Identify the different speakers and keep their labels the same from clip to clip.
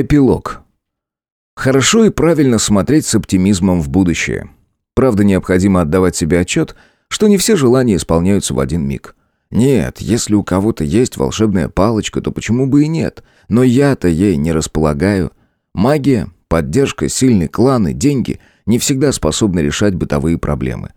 Speaker 1: Эпилог. Хорошо и правильно смотреть с оптимизмом в будущее. Правда, необходимо отдавать себе отчет, что не все желания исполняются в один миг. Нет, если у кого-то есть волшебная палочка, то почему бы и нет? Но я-то ей не располагаю. Магия, поддержка, сильный клан и деньги не всегда способны решать бытовые проблемы.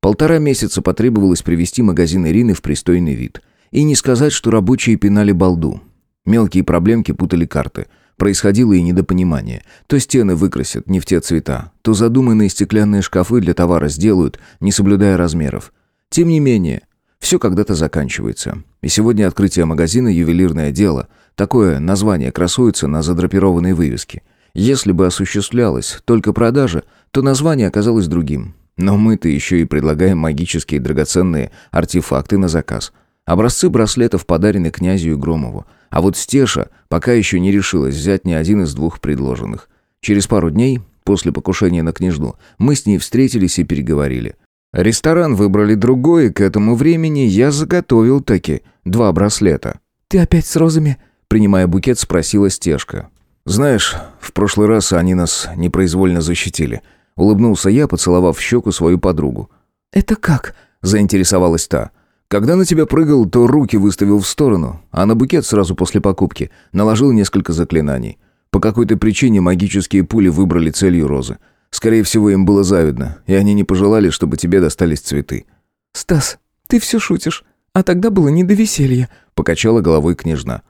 Speaker 1: Полтора месяца потребовалось привести магазин Ирины в пристойный вид. И не сказать, что рабочие пинали балду. Мелкие проблемки путали карты. Происходило и недопонимание. То стены выкрасят не в те цвета, то задуманные стеклянные шкафы для товара сделают, не соблюдая размеров. Тем не менее, все когда-то заканчивается. И сегодня открытие магазина «Ювелирное дело». Такое название красуется на задрапированной вывеске. Если бы осуществлялась только продажа, то название оказалось другим. Но мы-то еще и предлагаем магические драгоценные артефакты на заказ. Образцы браслетов подарены князю и Громову. А вот Стеша пока еще не решилась взять ни один из двух предложенных. Через пару дней, после покушения на княжну, мы с ней встретились и переговорили. Ресторан выбрали другой, и к этому времени я заготовил таки два браслета.
Speaker 2: «Ты опять с розами?»
Speaker 1: Принимая букет, спросила Стешка. «Знаешь, в прошлый раз они нас непроизвольно защитили». Улыбнулся я, поцеловав в щеку свою подругу.
Speaker 2: «Это как?»
Speaker 1: – заинтересовалась та. «Когда на тебя прыгал, то руки выставил в сторону, а на букет сразу после покупки наложил несколько заклинаний. По какой-то причине магические пули выбрали целью розы. Скорее всего, им было завидно, и они не пожелали, чтобы тебе достались цветы».
Speaker 2: «Стас, ты все шутишь. А тогда было не до веселья», —
Speaker 1: покачала головой княжна.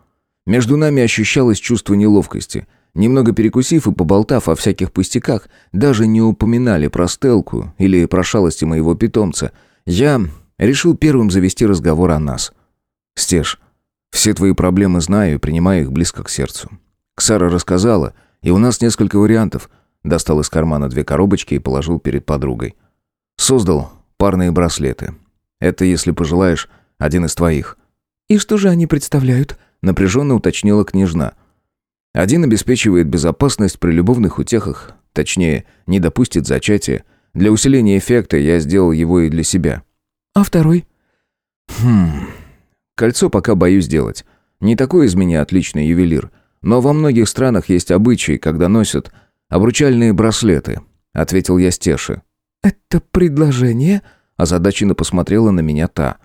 Speaker 1: Между нами ощущалось чувство неловкости. Немного перекусив и поболтав о всяких пустяках, даже не упоминали про Стелку или про шалости моего питомца, я решил первым завести разговор о нас. «Стеж, все твои проблемы знаю и принимаю их близко к сердцу. Ксара рассказала, и у нас несколько вариантов — Достал из кармана две коробочки и положил перед подругой. Создал парные браслеты. Это, если пожелаешь, один из твоих.
Speaker 2: И что же они представляют?
Speaker 1: Напряженно уточнила княжна. Один обеспечивает безопасность при любовных утехах, точнее, не допустит зачатия. Для усиления эффекта я сделал его и для себя.
Speaker 2: А второй?
Speaker 1: Хм. Кольцо пока боюсь делать. Не такой из меня отличный ювелир, но во многих странах есть обычаи, когда носят «Обручальные браслеты», — ответил я Стеше.
Speaker 2: «Это предложение?»
Speaker 1: — озадаченно посмотрела на меня та.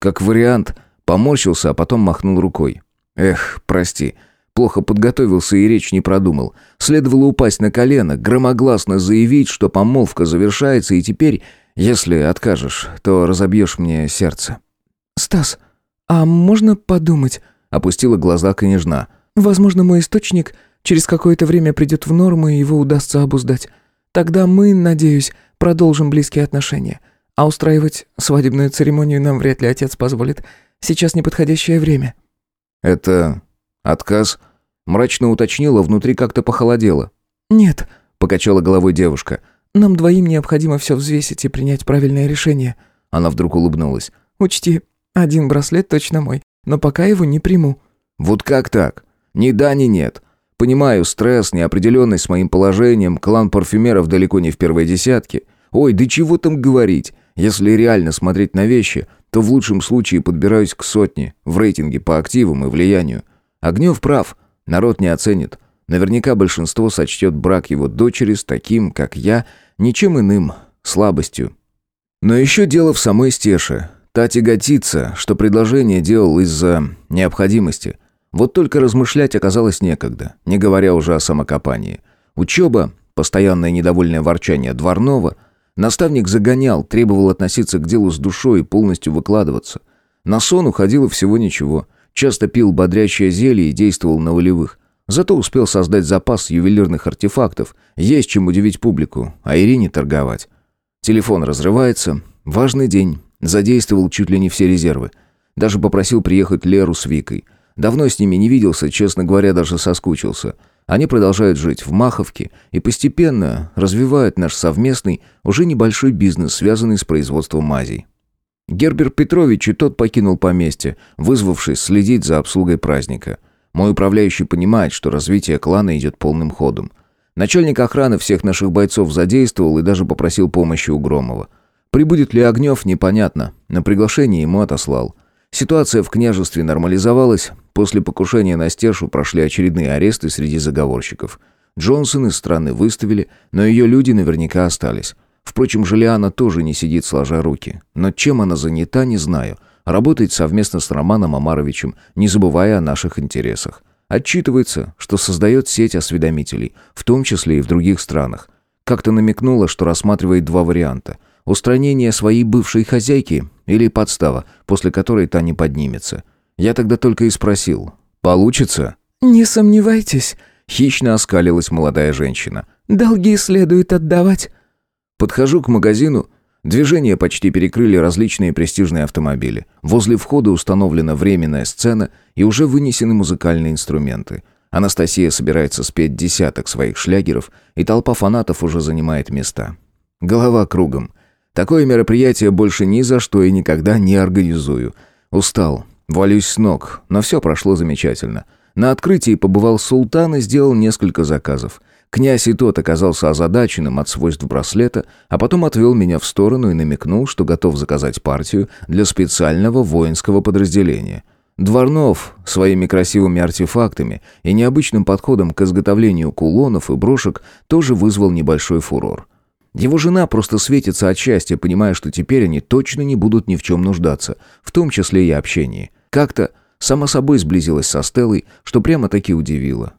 Speaker 1: Как вариант, поморщился, а потом махнул рукой. «Эх, прости, плохо подготовился и речь не продумал. Следовало упасть на колено, громогласно заявить, что помолвка завершается, и теперь, если откажешь, то разобьешь мне сердце».
Speaker 2: «Стас, а можно подумать?» — опустила глаза княжна. «Возможно, мой источник Через какое-то время придет в норму, и его удастся обуздать. Тогда мы, надеюсь, продолжим близкие отношения. А устраивать свадебную церемонию нам вряд ли отец позволит. Сейчас неподходящее время».
Speaker 1: «Это отказ?» Мрачно уточнила, внутри как-то похолодело.
Speaker 2: «Нет», —
Speaker 1: покачала головой девушка.
Speaker 2: «Нам двоим необходимо все взвесить и принять правильное решение».
Speaker 1: Она вдруг улыбнулась.
Speaker 2: «Учти, один браслет точно мой, но пока его не приму».
Speaker 1: «Вот как так? Ни да, ни нет. Понимаю, стресс, неопределенность с моим положением, клан парфюмеров далеко не в первой десятке. Ой, да чего там говорить. Если реально смотреть на вещи, то в лучшем случае подбираюсь к сотне в рейтинге по активам и влиянию. Огнев прав, народ не оценит. Наверняка большинство сочтет брак его дочери с таким, как я, ничем иным, слабостью. Но еще дело в самой Стеше. Та тяготится, что предложение делал из-за необходимости. Вот только размышлять оказалось некогда, не говоря уже о самокопании. Учеба, постоянное недовольное ворчание дворного, наставник загонял, требовал относиться к делу с душой и полностью выкладываться. На сон уходило всего ничего, часто пил бодрящее зелье и действовал на волевых. Зато успел создать запас ювелирных артефактов, есть чем удивить публику, а Ирине торговать. Телефон разрывается, важный день, задействовал чуть ли не все резервы. Даже попросил приехать Леру с Викой – Давно с ними не виделся, честно говоря, даже соскучился. Они продолжают жить в Маховке и постепенно развивают наш совместный, уже небольшой бизнес, связанный с производством мазей. Гербер Петрович и тот покинул поместье, вызвавшись следить за обслугой праздника. Мой управляющий понимает, что развитие клана идет полным ходом. Начальник охраны всех наших бойцов задействовал и даже попросил помощи у Громова. Прибудет ли Огнев, непонятно. На приглашение ему отослал. Ситуация в княжестве нормализовалась, После покушения на Стешу прошли очередные аресты среди заговорщиков. Джонсон из страны выставили, но ее люди наверняка остались. Впрочем, Желиана тоже не сидит сложа руки. Но чем она занята, не знаю. Работает совместно с Романом Амаровичем, не забывая о наших интересах. Отчитывается, что создает сеть осведомителей, в том числе и в других странах. Как-то намекнула, что рассматривает два варианта. Устранение своей бывшей хозяйки или подстава, после которой та не поднимется. Я тогда только и спросил. «Получится?»
Speaker 2: «Не сомневайтесь», —
Speaker 1: хищно оскалилась молодая женщина.
Speaker 2: «Долги следует отдавать».
Speaker 1: Подхожу к магазину. Движение почти перекрыли различные престижные автомобили. Возле входа установлена временная сцена и уже вынесены музыкальные инструменты. Анастасия собирается спеть десяток своих шлягеров, и толпа фанатов уже занимает места. Голова кругом. Такое мероприятие больше ни за что и никогда не организую. Устал, валюсь с ног, но все прошло замечательно. На открытии побывал султан и сделал несколько заказов. Князь и тот оказался озадаченным от свойств браслета, а потом отвел меня в сторону и намекнул, что готов заказать партию для специального воинского подразделения. Дворнов своими красивыми артефактами и необычным подходом к изготовлению кулонов и брошек тоже вызвал небольшой фурор. Его жена просто светится от счастья, понимая, что теперь они точно не будут ни в чем нуждаться, в том числе и общении. Как-то само собой сблизилась со Стеллой, что прямо-таки удивило.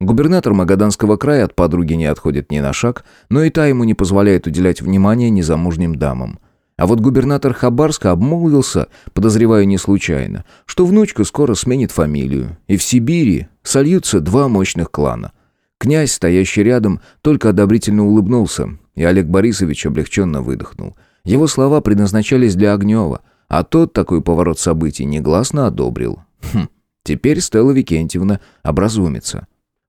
Speaker 1: Губернатор Магаданского края от подруги не отходит ни на шаг, но и та ему не позволяет уделять внимание незамужним дамам. А вот губернатор Хабарска обмолвился, подозреваю не случайно, что внучка скоро сменит фамилию, и в Сибири сольются два мощных клана. Князь, стоящий рядом, только одобрительно улыбнулся, и Олег Борисович облегченно выдохнул. Его слова предназначались для Огнева, а тот такой поворот событий негласно одобрил. Хм, теперь Стелла Викентьевна образумится.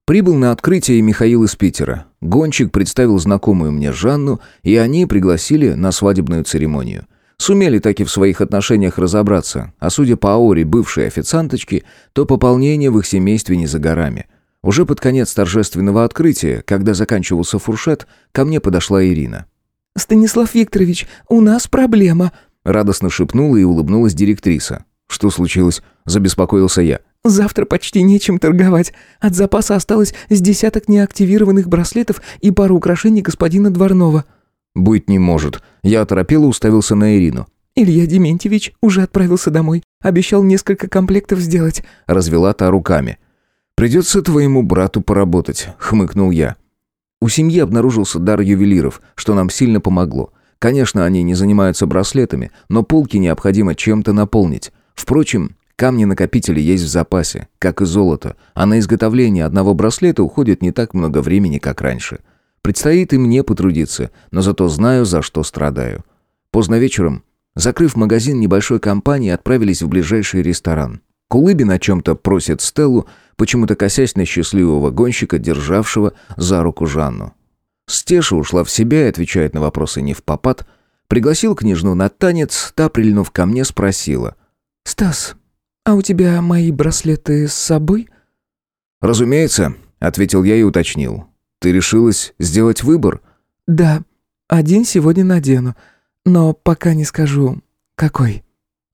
Speaker 1: Прибыл на открытие Михаил из Питера. Гонщик представил знакомую мне Жанну, и они пригласили на свадебную церемонию. Сумели таки в своих отношениях разобраться, а судя по ауре бывшей официанточки, то пополнение в их семействе не за горами. Уже под конец торжественного открытия, когда заканчивался фуршет, ко мне подошла Ирина.
Speaker 2: «Станислав Викторович, у нас проблема», —
Speaker 1: радостно шепнула и улыбнулась директриса. «Что случилось?» – забеспокоился я.
Speaker 2: Завтра почти нечем торговать. От запаса осталось с десяток неактивированных браслетов и пару украшений господина Дворнова».
Speaker 1: «Быть не может». Я оторопел и уставился на Ирину.
Speaker 2: «Илья Дементьевич уже отправился домой. Обещал несколько комплектов сделать».
Speaker 1: Развела та руками. «Придется твоему брату поработать», — хмыкнул я. У семьи обнаружился дар ювелиров, что нам сильно помогло. Конечно, они не занимаются браслетами, но полки необходимо чем-то наполнить. Впрочем, Камни-накопители есть в запасе, как и золото, а на изготовление одного браслета уходит не так много времени, как раньше. Предстоит и мне потрудиться, но зато знаю, за что страдаю. Поздно вечером, закрыв магазин небольшой компании, отправились в ближайший ресторан. Кулыбин о чем-то просит Стеллу, почему-то косясь на счастливого гонщика, державшего за руку Жанну. Стеша ушла в себя и отвечает на вопросы не в попад. Пригласил княжну на танец, та, прильнув ко мне, спросила.
Speaker 2: «Стас, «А у тебя мои браслеты с собой?»
Speaker 1: «Разумеется», — ответил я и уточнил. «Ты решилась сделать выбор?»
Speaker 2: «Да. Один сегодня надену. Но пока не скажу, какой».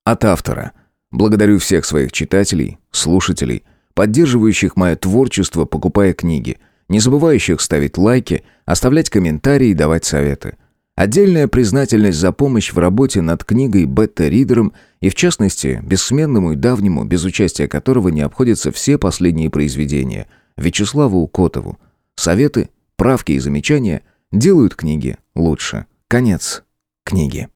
Speaker 1: От автора. Благодарю всех своих читателей, слушателей, поддерживающих мое творчество, покупая книги, не забывающих ставить лайки, оставлять комментарии и давать советы. Отдельная признательность за помощь в работе над книгой бета-ридером и, в частности, бессменному и давнему, без участия которого не обходятся все последние произведения, Вячеславу Котову. Советы, правки и замечания делают книги лучше. Конец книги.